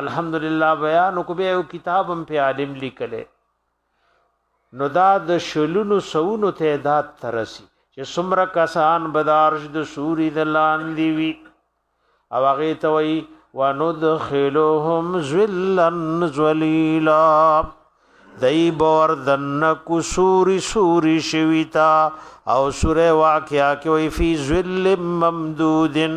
الحمدلله بیان کو به کتاب هم په عالم لیکلې نو دا د شلونو سونو تعداد ترسي چې څومره کسان بدارش د سوري د لاندې وي او هغه ته وي وندخلهم ذلا ذلیلا دای بور دن کو سوري سوري شویتا او سوره واقعا کې وي فی ذل ممدودن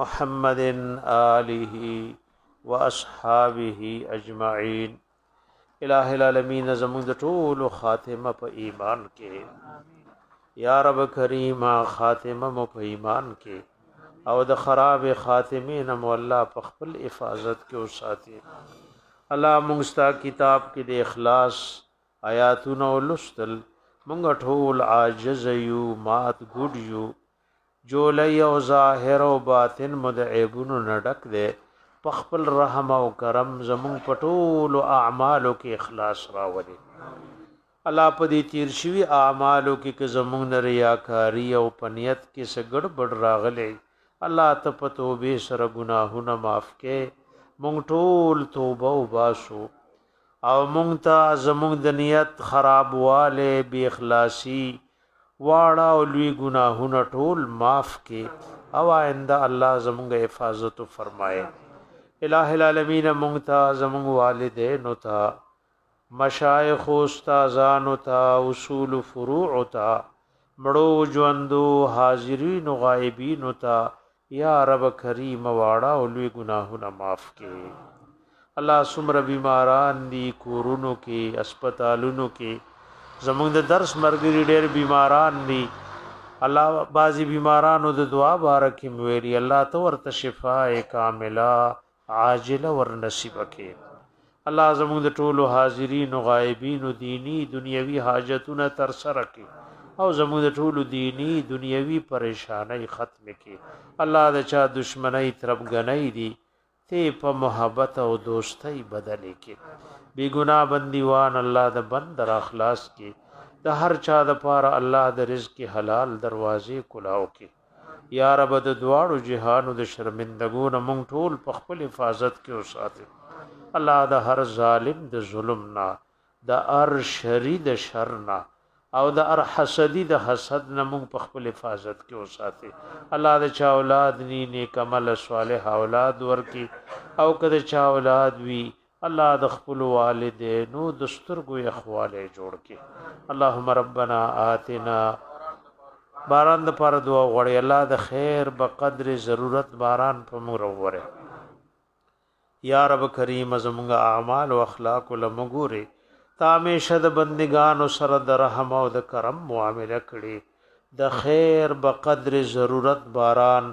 محمد آله واصحابه اجمعين الہ العالمین زموږ د ټولو خاتمه په ایمان کې یا رب کریم خاتمه مو په ایمان کې او د خراب خاتمه نه مو الله په خپل حفاظت کې وساتي الله موږ ستا کتاب کې د اخلاص آیاتونه ولستل موږ ټول عاجز یو مات ګډ یو جولۍ او ظاهر او باطن مو د عیبونو نه ډک دی په خپل رحم او کرم زمون په ټولو اعمالو کې اخلاص راولي الله په دې تیر شوی اعمالو کې که زمونږ نه ریاکاری او پنیت کې څه ګډوډ راغلی الله ته په توبې سره ګناهونه معاف کړي مونږ ټول توبه وباسو او مونږ ته زمونږ د نیت خرابواله بی اخلاصي واړه او لوی ګناهونه ټول معاف کې او آینده الله زموږ حفاظت فرمایي الہ العالمین مونږ ته زموږ والدین ته مشایخ او استادانو ته اصول فروع ته مړو ژوندو حاضرین غایبین ته یا رب کریم واړه او لوی ګناهونه معاف کړي الله سمره بیماران دي کورونو کې هسپتالونو کې زمونږ د درس مرګري ډېر بیماران دي الله بعضی بیمارانو د دعا بارکه ویلي الله ته ورته شفای کامله عاجله ور نصیب کړي الله زموږ د ټولو حاضرین او غایبین او دینی دنیوي حاجتونه تر سره کړي او زموږ د ټولو دینی دنیوي پریشانای ختم کړي الله د چا دشمنی ترپګنۍ دي ته په محبت او دوستۍ بدل کړي بی ګنا بندیوان الله د بند را اخلاص کړي د هر چا د پاره الله د رزق حلال دروازې کلاو کړي یا رب د دواړو جهانو د شرمندګو نه مونږ ټول په خپل حفاظت کې وساتي الله د هر ظالم د ظلم نه د ار شری د شر نه او د ار حسدی د حسد نه مونږ په خپل حفاظت کې وساتي الله د چا اولاد ني نیک عمل صالح اولاد ورکي او کده چا اولاد وي الله د خپل والدینو د سترګو یخواله جوړ کړي اللهم ربنا آتنا باران د پاره دعا غوړي الله د خیر به قدر ضرورت باران په مور وره یا رب کریم زموږ اعمال او اخلاق لمغوري تامیشه د بندگانو سره د رحم او د کرم معامله کړي د خیر به قدر ضرورت باران